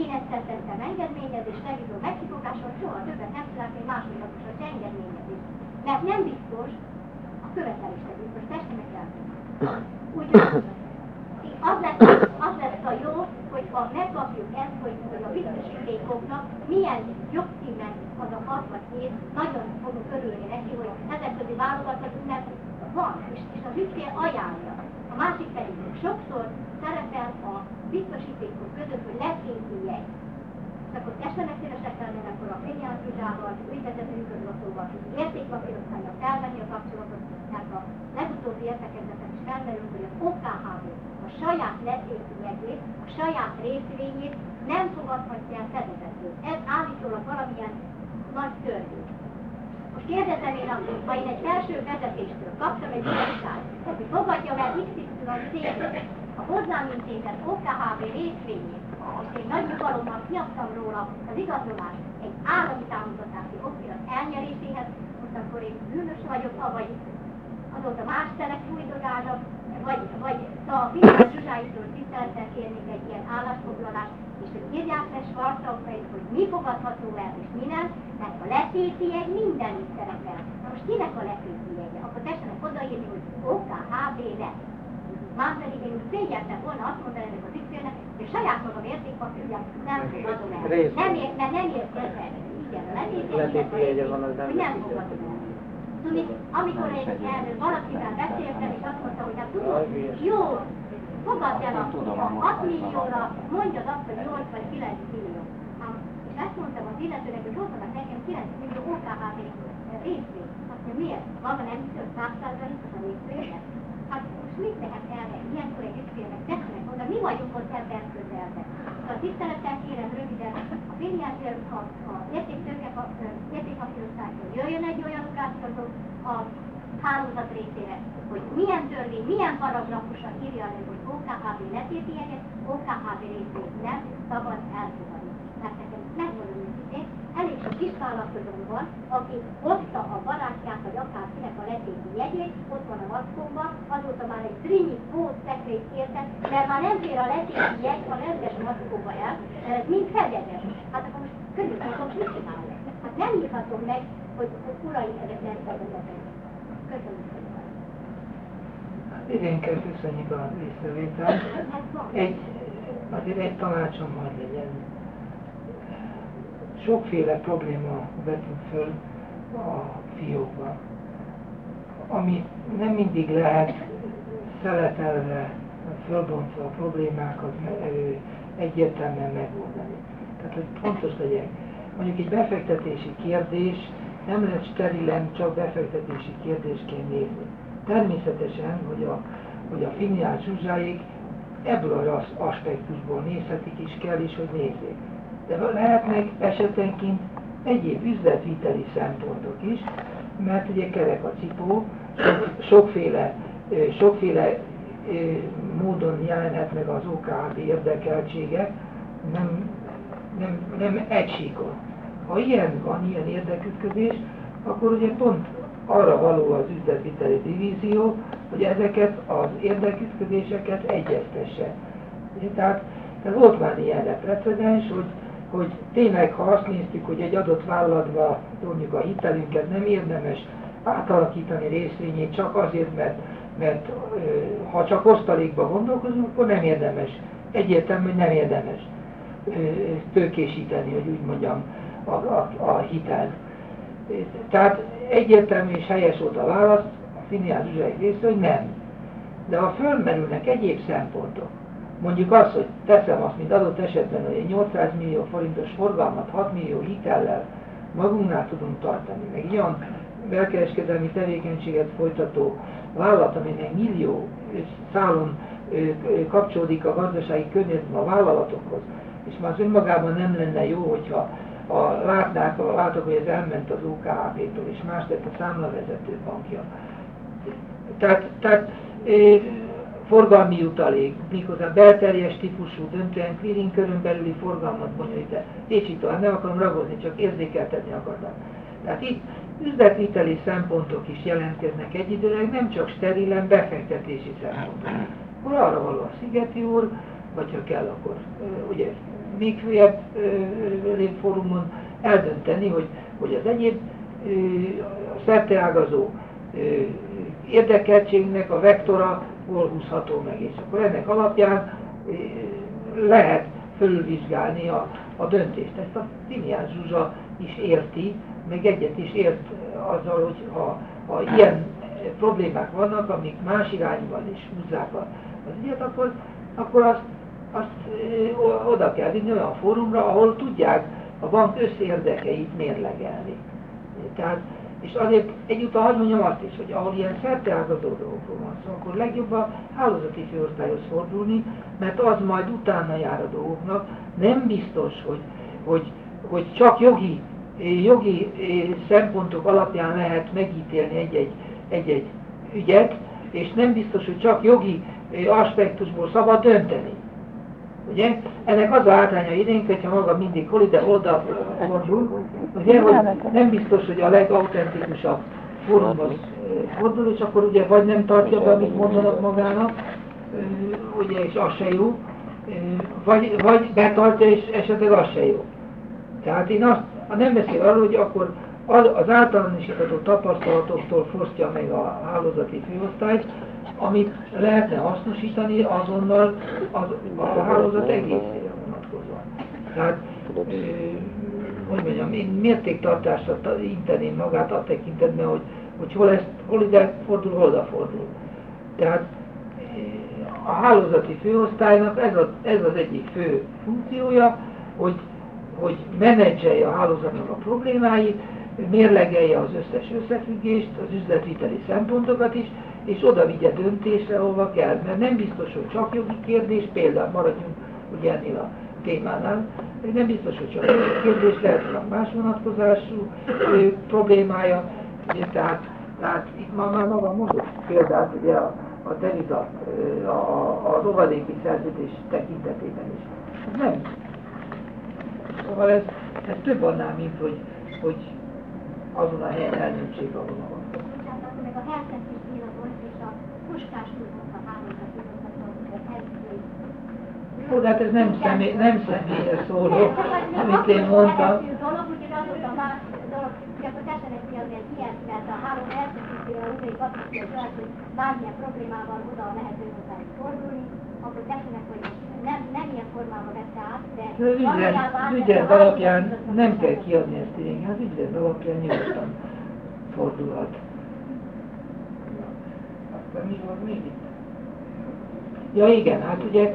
én egyszer tettem engedményezést, revizó megkifogáson, soha többet nem szeretném másodlagos az engedményezés. Mert nem biztos, a követelésre biztos, tessenek el. Úgyhogy az lesz, az lesz a jó, hogyha megkapjuk ezt, hogy, hogy a biztosítékoknak milyen jogcímen az a 6 vagy 7, nagyon fogunk örülni neki, hogy ezek közé válogathatunk, mert van, és, és az ügyfél ajánlja. A másik pedig sokszor szerepel a biztosítékok között, hogy lekéti jegy. És akkor szívesek lennének, akkor a fényjelzőzsával, ügyvezető igazgatóval, értékpapírosztályon felvenni a kapcsolatot, mert a legutóbbi értekezletek is felmerült, hogy az OKHV a saját letéti jegyét, a saját részvényét nem fogadhatja el fedezetül. Ez állítólag valamilyen nagy törvény. Most kérdezem én, ha én egy felső vezetéstől kaptam egy igazságot, hogy fogadja el XY céget, a hozzám intézett OKHB részvényét, és én nagy nyugalommal kiadtam róla az igazolást egy állami támogatási okirat elnyeréséhez, most akkor én bűnös vagyok, vagy azóta más telek fújdogálnak, vagy, vagy a Fidesz Zsuzsáitól tisztelettel kérnék egy ilyen állásfoglalást, és hogy írják le Svartalfeit, hogy mi fogadható el és mi nem, mert a letéti egy mindenütt szerepel. Na most kinek a letéti egy? Akkor tessenek odaírni, hogy OKHB lett. Már pedig én szégyeltem volna azt mondani ennek az ügyfélnek, hogy saját magam értékpapírját nem fogadom el. Nem ér, mert nem ezzel. Igen, a letéti egy, hogy nem fogadom el. Tudni, amikor egy erről valakivel beszéltem, és azt mondta, hogy hát tudod, jó, fogadj el a 6 millióra, mondjad azt, hogy 8 vagy 9 millió. És ezt mondtam az illetőnek, hogy hozzanak nekem 9 millió OKHV részvényt. Azt mondja, miért? Maga nem hiszi, hogy 100 a részvényet? Hát most mit lehet erre? Ilyenkor egy ügyfélnek tessenek oda, mi vagyunk ott ebben közelben. A tisztelettel kérem röviden, a filiáció, ha, ha értéktőke, értékpapírosztásról jöjjön egy olyan ukásztató a hálózat részére, hogy milyen törvény, milyen paragrafusan írja elő, hogy OKHB letéti egyet, OKHB részét nem szabad elfogadni. Mert nekem megmondom őszintén, elég sok kisvállalkozónk van, aki hozta a barátját, vagy akárkinek a letéti jegyét, ott van a maszkomban, azóta már egy trinyi pót szekrényt kértek, mert már nem fér a letéti jegy a rendes maszkóba el, ez mind fegyedes. Hát akkor most közülmondom, mit csinálok? Hát nem írhatom meg, hogy, hogy urai, ezek nem fedezetek. Köszönöm szépen. Idén kell köszönjük a észrevételt. Egy, azért egy tanácsom hadd legyen. Sokféle probléma vetünk föl a fiókban. ami nem mindig lehet szeletelve, fölbontva a problémákat egyértelműen megoldani. Tehát, hogy fontos legyen. Mondjuk egy befektetési kérdés nem lehet sterilen csak befektetési kérdésként nézni. Természetesen, hogy a, hogy a Finián Zsuzsáig ebből az aspektusból nézhetik is kell is, hogy nézzék. De lehetnek esetenként egyéb üzletviteli szempontok is, mert ugye kerek a cipó, sok, sokféle, sokféle módon jelenhet meg az OKB érdekeltsége, nem, nem, nem egysíkon. Ha ilyen van, ilyen érdekütközés, akkor ugye pont arra való az üzletviteli divízió, hogy ezeket az érdekütközéseket egyeztesse. Tehát, tehát volt már ilyenre precedens, hogy, hogy tényleg, ha azt néztük, hogy egy adott vállalatba mondjuk a hitelünket nem érdemes átalakítani részvényét csak azért, mert, mert ha csak osztalékba gondolkozunk, akkor nem érdemes. Egyértelmű, hogy nem érdemes tőkésíteni, hogy úgy mondjam, a, a, a hitelt. Tehát egyértelmű és helyes volt a válasz, a Finián Zsuzsai hogy nem. De ha fölmerülnek egyéb szempontok, mondjuk az, hogy teszem azt, mint adott esetben, hogy egy 800 millió forintos forgalmat 6 millió hitellel magunknál tudunk tartani, meg olyan belkereskedelmi tevékenységet folytató vállalat, aminek millió szálon kapcsolódik a gazdasági környezetben a vállalatokhoz, és már az önmagában nem lenne jó, hogyha a, látnák, a, látok, hogy ez elment az OKHP-től, és más lett a számlavezető bankja. Tehát, tehát forgalmi jutalék, méghozzá belterjes típusú, döntően clearing körön belüli forgalmat bonyolít, és így tovább, nem akarom ragozni, csak érzékeltetni akartam. Tehát itt üzletviteli szempontok is jelentkeznek egyidőleg, nem csak sterilen befektetési szempontok. Akkor arra való a Szigeti úr, vagy ha kell, akkor ugye még följebb fórumon eldönteni, hogy, hogy az egyéb szerteágazó érdekeltségnek a vektora hol húzható meg, és akkor ennek alapján lehet fölvizsgálni a, a döntést. Ezt a Tinián Zsuzsa is érti, meg egyet is ért azzal, hogy ha, ha ilyen problémák vannak, amik más irányban is húzzák az ügyet, akkor, akkor azt azt ö, oda kell vinni olyan fórumra, ahol tudják a bank összérdekeit mérlegelni. Tehát, és azért egyúttal hadd mondjam azt is, hogy ahol ilyen szerteágazó dolgokról van szó, akkor legjobb a hálózati főosztályhoz fordulni, mert az majd utána jár a dolgoknak. Nem biztos, hogy, hogy, hogy csak jogi, jogi szempontok alapján lehet megítélni egy-egy, egy-egy ügyet, és nem biztos, hogy csak jogi aspektusból szabad dönteni. Ugye? Ennek az a hátránya idénk, hogyha maga mindig hol ide fordul, ugye, hogy nem biztos, hogy a legautentikusabb fórumhoz fordul, és akkor ugye vagy nem tartja be, amit mondanak magának, ugye, és az se jó, vagy, vagy betartja, és esetleg az se jó. Tehát én azt, nem beszél arról, hogy akkor az általánosítható tapasztalatoktól fosztja meg a hálózati főosztályt, amit lehetne hasznosítani azonnal az, a hálózat egészére vonatkozóan. Tehát, hogy mondjam, én mértéktartásra inteném magát a tekintetben, hogy, hogy hol, ezt, hol ide fordul, hol oda fordul. Tehát a hálózati főosztálynak ez, a, ez az egyik fő funkciója, hogy, hogy menedzselje a hálózatnak a problémáit, mérlegelje az összes összefüggést, az üzletviteli szempontokat is, és oda vigye döntésre, ahova kell. Mert nem biztos, hogy csak jogi kérdés, például maradjunk ugye ennél a témánál, nem biztos, hogy csak jogi kérdés, lehet, hogy más vonatkozású ö, problémája, ugye, tehát, tehát itt már, már maga mondott példát, ugye a, a deviza, a, a, az óvadéki szerződés tekintetében is. Nem. Szóval ez, ez több annál, mint hogy, hogy azon a helyen eldöntsék, ahol van. Akkor meg a Helsinki bírót és a Puskás tudott a hálózatot, Ó, de hát ez nem, személy, nem személyre szóló, amit én mondtam. dolog, az a más dolog, hogy akkor tessenek ki azért ilyet, mert a három elszakítőre a udai kapcsolatban hogy bármilyen problémával oda lehet hozzá fordulni, akkor tessenek, hogy nem, nem ilyen formában vette át, de az ügylet alapján nem kell kiadni ezt én, hát ügylet alapján nyugodtan fordulhat. Mi volt még itt? Ja igen, hát ugye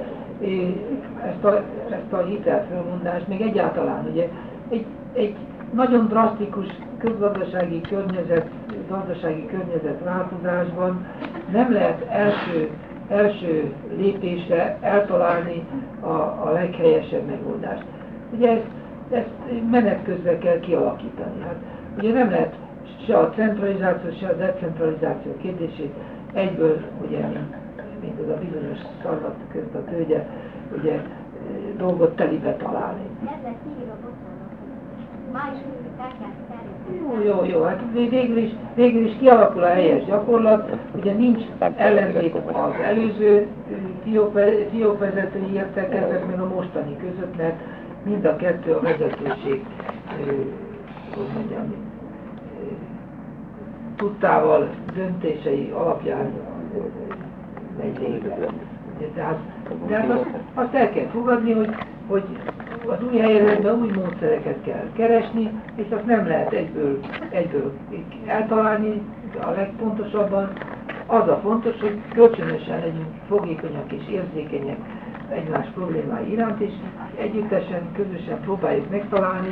ezt a, ezt a hitelfölmondást, még egyáltalán ugye egy, egy nagyon drasztikus közgazdasági környezet, gazdasági környezet változásban nem lehet első, első lépésre eltalálni a, a leghelyesebb megoldást. Ugye ezt, ezt menet közben kell kialakítani. Hát, ugye nem lehet se a centralizáció, se a decentralizáció kérdését egyből, ugye, mint, mint az a bizonyos szarvat közt a tőgye, ugye dolgot telibe találni. Jó, jó, jó, hát végül is, végül is kialakul a helyes gyakorlat, ugye nincs ellentét az előző fiókvezetői értekezet, meg a mostani között, mert mind a kettő a vezetőség, hogy mondjam, tudtával, döntései alapján megy végre. Tehát, tehát azt, azt el kell fogadni, hogy, hogy az új helyzetben új módszereket kell keresni, és azt nem lehet egyből, egyből eltalálni, a legpontosabban az a fontos, hogy kölcsönösen legyünk fogékonyak és érzékenyek egymás problémái iránt, és együttesen, közösen próbáljuk megtalálni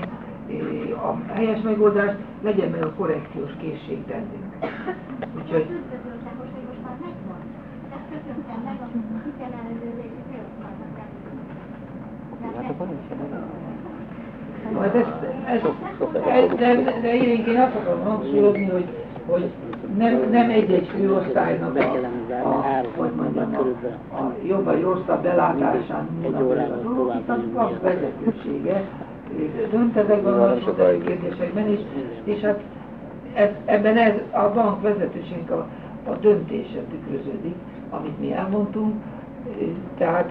a helyes megoldást, legyen meg a korrekciós készség bennünk. Úgyhogy... Majd ez, ez, ez, de, de én, én azt akarom hangsúlyozni, hogy, hogy nem, nem egy-egy főosztálynak a, a, hogy mondjam, a, a jobb vagy rosszabb belátásán múlnak el a dolgok, itt az van vezetősége, dönt ezekben a kérdésekben, és, és hát ez, ebben ez, a bank vezetőségnek a, a döntése tükröződik, amit mi elmondtunk, tehát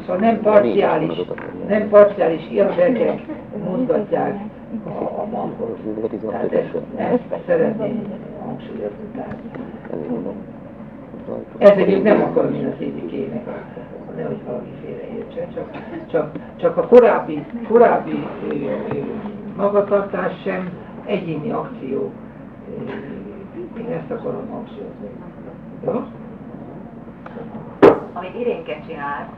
Szóval nem parciális, nem parciális érdekek mozgatják a, a bankot. Tehát ezt, ezt szeretném hangsúlyozni. Tehát. Ezért nem akarom én az édikének, nehogy valami félreértsen, csak, csak, csak a korábbi, korábbi magatartás sem egyéni akció. Én ezt akarom hangsúlyozni. Jó? amit Irénke csinált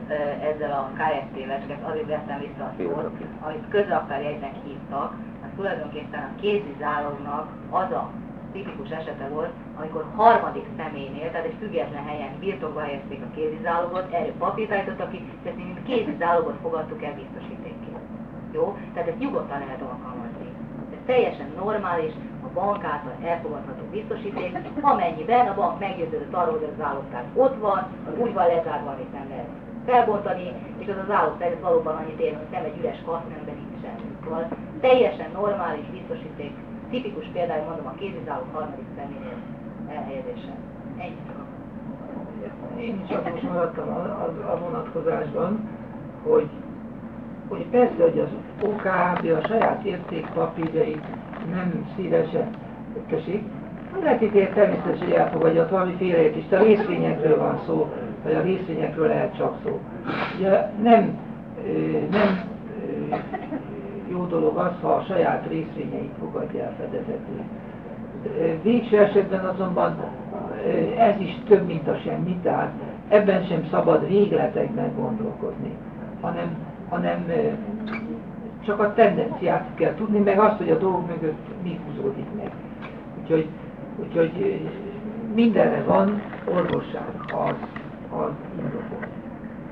ezzel a KFT-vesket, azért vettem vissza a szót, amit közraktárjegynek hívtak, az tulajdonképpen a kézi zálognak az a tipikus esete volt, amikor harmadik személynél, tehát egy független helyen birtokba helyezték a kézizálogot, erről papírt állítottak ki, tehát mi mint kézizálogot fogadtuk el biztosítékként. Jó? Tehát ezt nyugodtan lehet alkalmazni. Ez teljesen normális, bank által elfogadható biztosíték, amennyiben a bank meggyőződött arról, hogy az állótár ott van, úgy van lezárva, amit nem lehet felbontani, és az az ez valóban annyit ér, hogy nem egy üres kasz, amiben nincs teljesen normális biztosíték, tipikus például mondom a kézizálók harmadik személynél elhelyezése. Ennyi Én is azon maradtam a, a, a vonatkozásban, hogy, hogy persze, hogy az OKB a saját értékpapírjait nem szívesen kösik. Lehet itt természetesen, hogy elfogadja, valami félreértés. A részvényekről van szó, vagy a részvényekről lehet csak szó. Ugye nem, nem dolog az, ha a saját részvényeit fogadja el fedezetül. Végső esetben azonban ez is több, mint a semmi, tehát ebben sem szabad végletekben gondolkodni, hanem, hanem csak a tendenciát kell tudni, meg azt, hogy a dolg mögött mi húzódik meg. Úgyhogy, úgyhogy mindenre van orvosság, az, az indokol.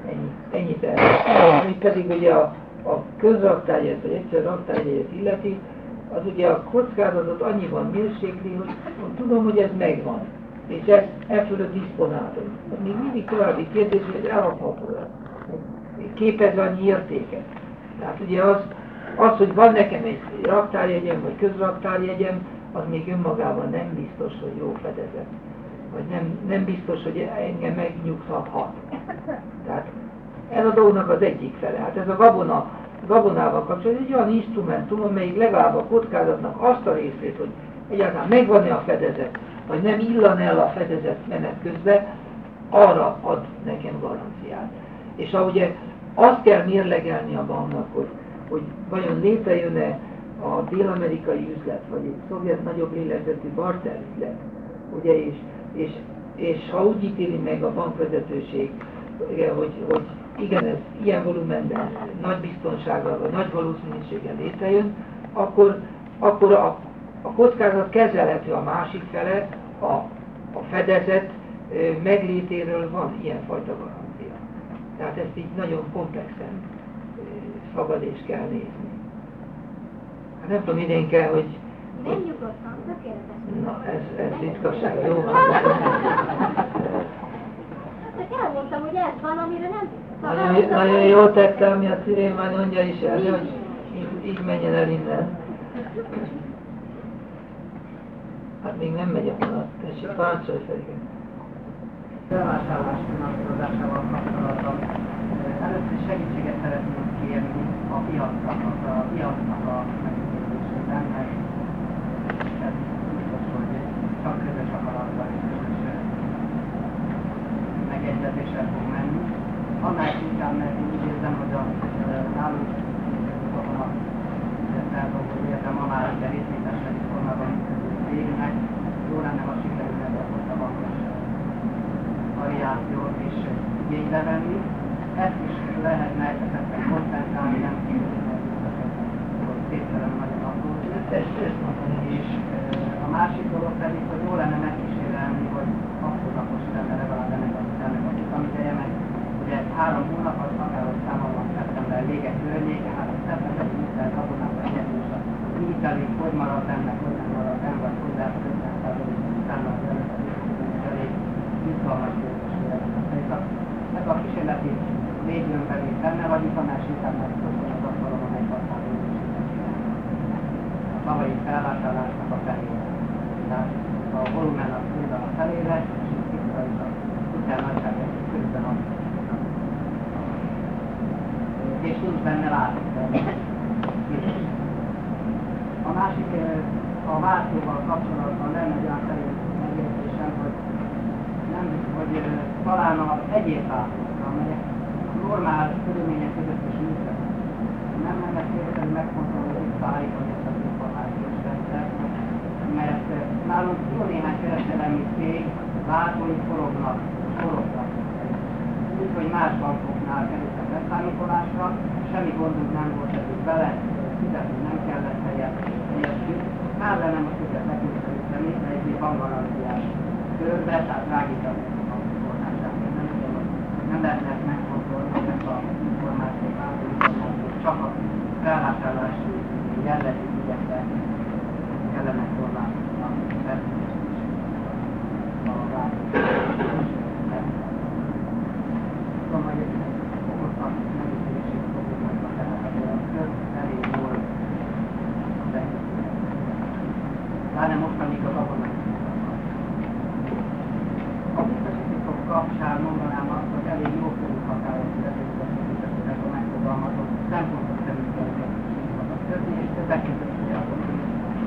Ennyi, ennyit el. Ami pedig ugye a, a közraktárjegyet, vagy egyszer raktárjegyet illeti, az ugye a kockázatot annyiban mérsékli, hogy, tudom, hogy ez megvan, és ezt e fölött diszponálom. Még mindig további kérdés, hogy ez eladható képez annyi értéket. Tehát ugye az, az, hogy van nekem egy raktárjegyem, vagy közraktárjegyem, az még önmagában nem biztos, hogy jó fedezet. Vagy nem, nem biztos, hogy engem megnyugtathat. Tehát ez a dolognak az egyik fele. Hát ez a gabona, gabonával kapcsolatban egy olyan instrumentum, amelyik legalább a kockázatnak azt a részét, hogy egyáltalán megvan-e a fedezet, vagy nem illan el a fedezet menet közben, arra ad nekem garanciát. És ha azt kell mérlegelni a banknak, hogy hogy vajon létrejön-e a dél-amerikai üzlet, vagy egy szovjet nagyobb lélegzetű barter üzlet, ugye, és, és és ha úgy ítéli meg a bankvezetőség, hogy, hogy igen, ez ilyen volumenben, nagy biztonsággal, vagy nagy valószínűséggel létrejön, akkor, akkor a, a kockázat kezelhető a másik fele, a, a fedezet meglétéről van ilyenfajta garancia. Tehát ezt így nagyon komplexen szabad és kell nézni. Hát nem tudom, idén kell, hogy... Nem nyugodtan, tökéletes. Na, ez, ez ritkaság, jó? Csak elmondtam, hogy ez van, amire nem... Nagyon, nagyon jól tette, ami a Cirén már mondja is el, hogy így, menjen el innen. Hát még nem megy a vonat, tessék, parancsolj Ferike. Felvásárlás finanszírozásával kapcsolatban eh, először segítséget szeretnénk kérni a piacnak, a piacnak a megítélésében, mert ez biztos, hogy csak közös akarattal és közös eh, megegyezéssel fog menni. Annál inkább, mert én úgy érzem, hogy a nálunk a feldolgozó értem ma már ugye részvétesen formában végnek, jó lenne, ha sikerülne ott a bankos variációt is igénybe venni. Ezt is lehetne esetleg koncentrálni, nem hogy képtelen nagyon aggódni. Ezt, ezt. És a másik dolog pedig, hogy jó lenne megkísérelni, hogy akkor lenne legalább ennek a ennek a futamideje, mert ugye három hónap az akár hogy számolom szeptember vége környéke, hát a szeptember minden azonnal a jelentős a hitelik, hogy maradt ennek, hogy nem maradt ennek, vagy hogy lehet 50 százalék utána az előtt elég izgalmas ez a kísérleti végén pedig benne vagyunk, a másik után köszönöm az asztalon, amely használó A tavalyi felvásárlásnak a felére. Tehát a volumen az mind a felére, és itt is a után nagysága közben a és A másik, a váltóval kapcsolatban lenne egy olyan megértésem, hogy nem, hogy talán az egyéb változókra, amelyek normál körülmények között is működnek. Nem lenne kérdezni megfontolni, hogy itt ezt az információs rendszert, mert nálunk jó néhány kereskedelmi cég váltói forognak, forognak. Úgy, hogy más bankoknál kerültek beszámítolásra, semmi gondunk nem volt eddig vele, fizetni nem kellett helyet, ilyesmi. Már lenne most ugye tekinteni, egy bankgaranciás körbe, tehát drágítani a forrását. Nem, nem lehetne megfontolni ennek a információk, információk, csak a felvásárlási jellegű ügyekre kellene korlátozni a szerződést a változást. Tudom, hogy okoztak megítélési problémákat, tehát a kör elég jól Pláne most, amíg az abban a biztosítók kapcsán mondanám azt, hogy elég jó körülhatározott előzetesítettek a megfogalmazott szempontok szerint kell kötni, és többek között ugye az, hogy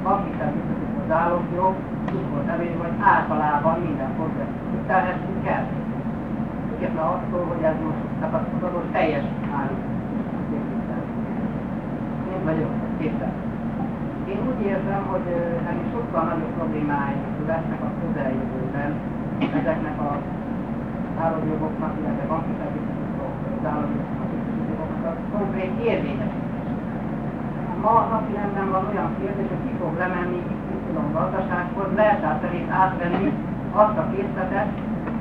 bankhitel biztosító az állókjog, úgy volt elég, hogy általában minden fontos hitelhessünk el. Független attól, hogy ez most tapasztalatos teljes álló. Én vagyok kétszer. Én úgy érzem, hogy ennél sokkal nagyobb problémái lesznek a közeljövőben ezeknek a államjogoknak, illetve banki az államjogoknak a konkrét érvényesítés. Ma napirenden van olyan kérdés, hogy ki fog lemenni Y gazdasághoz, lehet át szerint átvenni azt a készletet,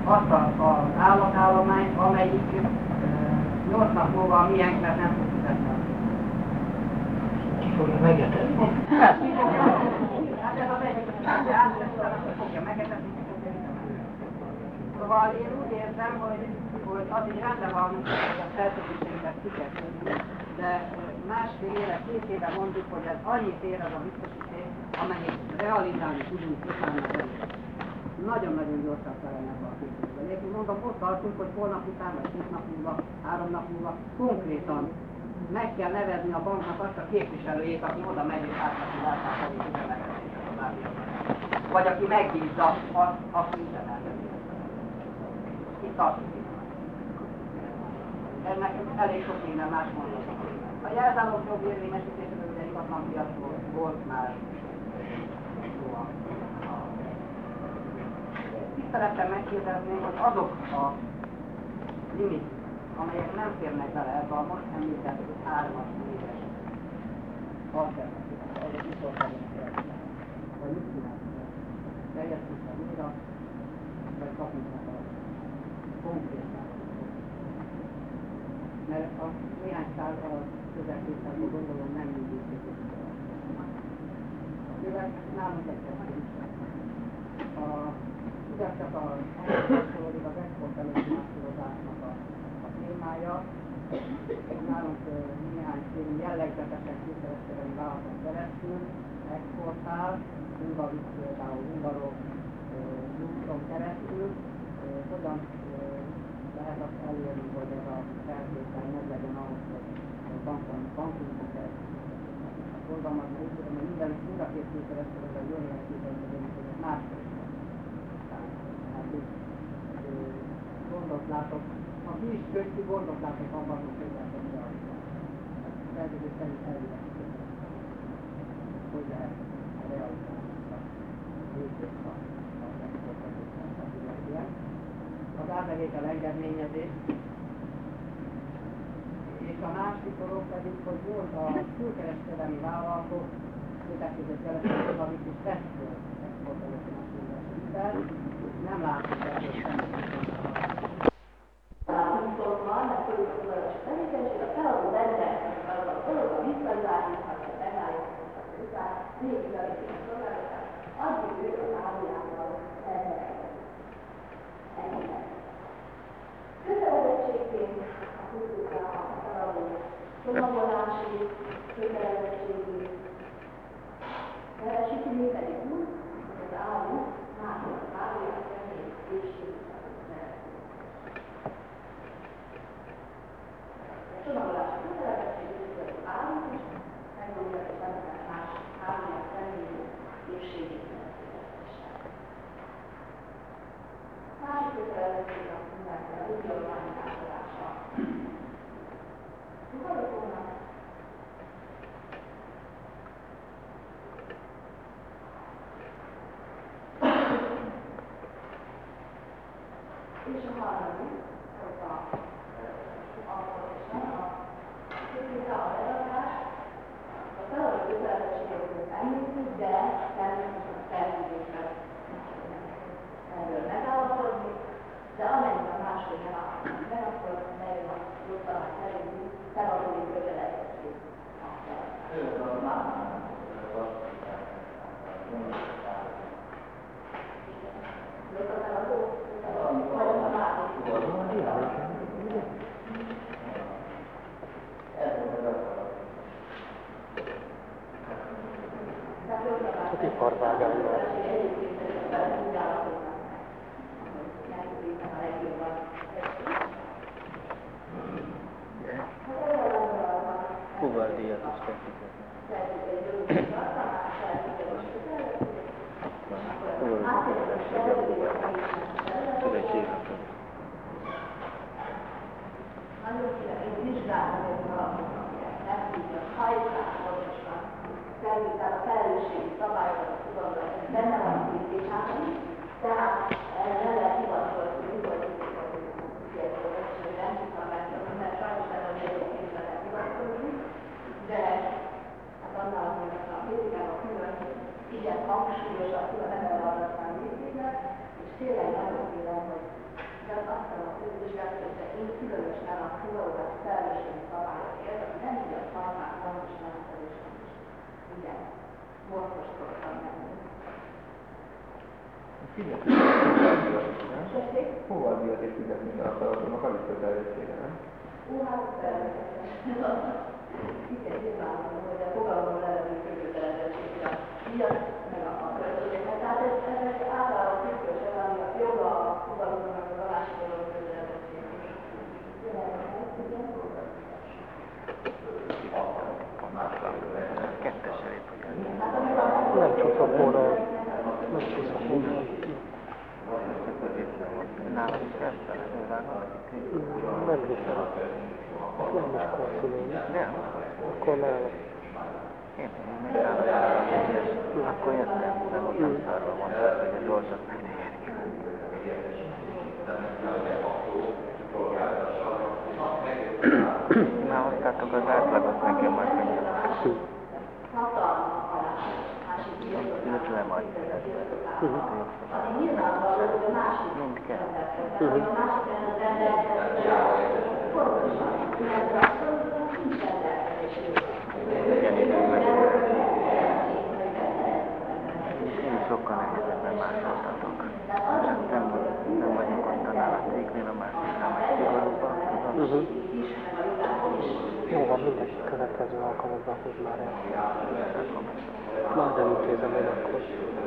azt a, az állatállományt, amelyik 8 nap múlva a miénknek nem tud fizetni fogja megetetni. Hát ez az egyik, fogja megetetni. Szóval én úgy érzem, hogy, hogy az is rendben van, hogy a szerződésünket kikezdeni, de másfél éve, két éve mondjuk, hogy ez annyit ér az a biztosítés, amennyit realizálni tudunk utána Nagyon-nagyon gyorsan kellene a képzésbe lépni. Mondom, ott tartunk, hogy holnap után, vagy két nap múlva, három nap múlva konkrétan meg kell nevezni a banknak azt a képviselőjét, aki oda megy és látásai üzemeltetésre Vagy aki megbízza azt, aki üzemeltetés. Itt tartunk. Ennek elég sok minden más mondatok. A jelzálók jobb érvényesítésről ugye ingatlan piacról volt már szó a szeretném megkérdezni, hogy azok a limit, amelyek nem férnek bele ebbe a most említett hármas éves alternatívát, azok viszont vagy mit csinálnak? Bejesszük a újra, vagy kapjuk a konkrét Mert a néhány száz a közel 200 gondolom nem mindig mivel nálunk egy a ugyancsak a kapcsolódik az export előfinanszírozásnak a, a témája. Nálunk néhány cég jellegzetesen külkereskedelmi vállalaton keresztül exportál, Hungarit például Hungarok, Luxon keresztül. Hogyan azt elérni, hogy ez a feltétel meg legyen ahhoz, hogy bankon, bankunkon keresztül forgalmazni, úgy tudom, hogy minden, mind a két külkereskedelmi jól jelentőben, hogy más hát itt gondot látok, ha mi is közti gondot látok abban, hogy hogyan tudja a feltétlenül szerint elvileg hogy lehet realizálni a végzőt a az árbevétel engedményezés, és a másik dolog pedig, hogy volt a külkereskedelmi vállalatok, között kereskedelmi, amik is vesztő exportelőfinanszírozás nem látunk ebből semmit. Van, mert Kötelezettségként a kultúrára a feladó csomagolási kötelezettségű teljesítmény pedig úgy, hogy az áru mások áruját személy és csomagolási kötelezettség az áru is, megmondja, hogy szemben más áruját Thank you. Tényleg nagyon vélem, hogy de azt a közvizsgálat, hogy én különösen a fuvarolás felelősségi szabályokért, ami nem így a szalmák, valós jelentkezés, igen, morfoskodtam menni. Hova a díjat és fizetni kell a feladatoknak, az is kötelessége, nem? Ú, hát. Igen, nyilvánvaló, hogy a fogalomról eredő kötelezettség a díjat, meg a költségeket. Tehát ez, ez általában Nem is konszulom. Nem. Akkor nálad. Én nem Akkor jöttem, de most arról mondtad, hogy a gyorsak megnézik. Már hoztátok az átlagot nekem, majd megnézzük illetve nem a életben. Mind kell. Én sokkal nehezebben másoltatok. Nem, nem vagyok ott tanár a cégnél, a másik nem egy szigorúban, tudom. Jó van, mindegy, következő alkalommal hogy már el. 那的你嘴上没两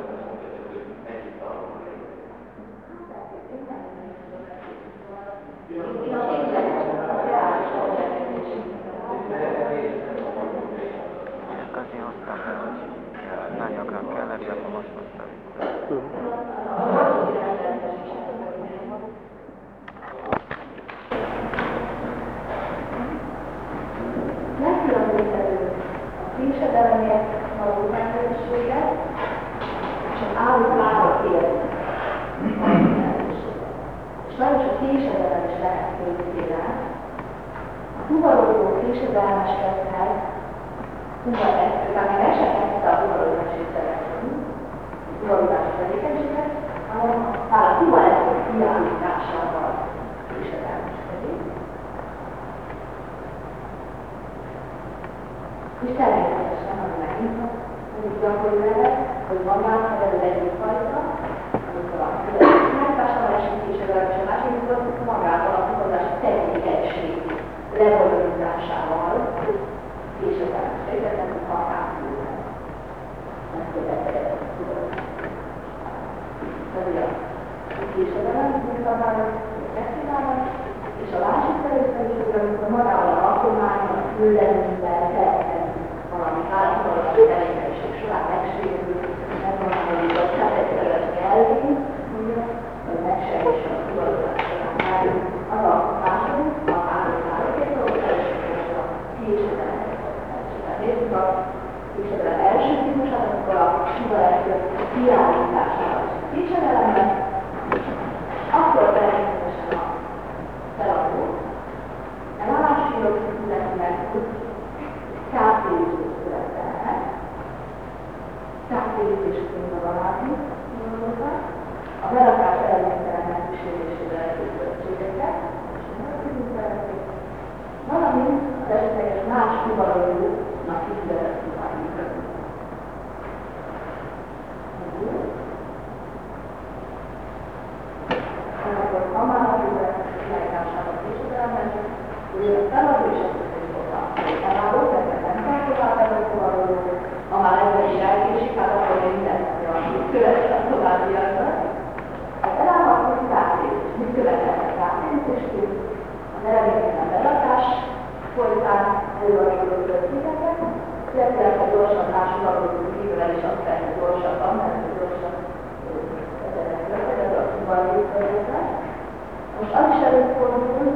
りました。列車が終わり。Szerintek, ha gyorsan társadalmunk kívülre is azt lehet gyorsabban, mert gyorsan ezenek az a kubai Most az is előfordul,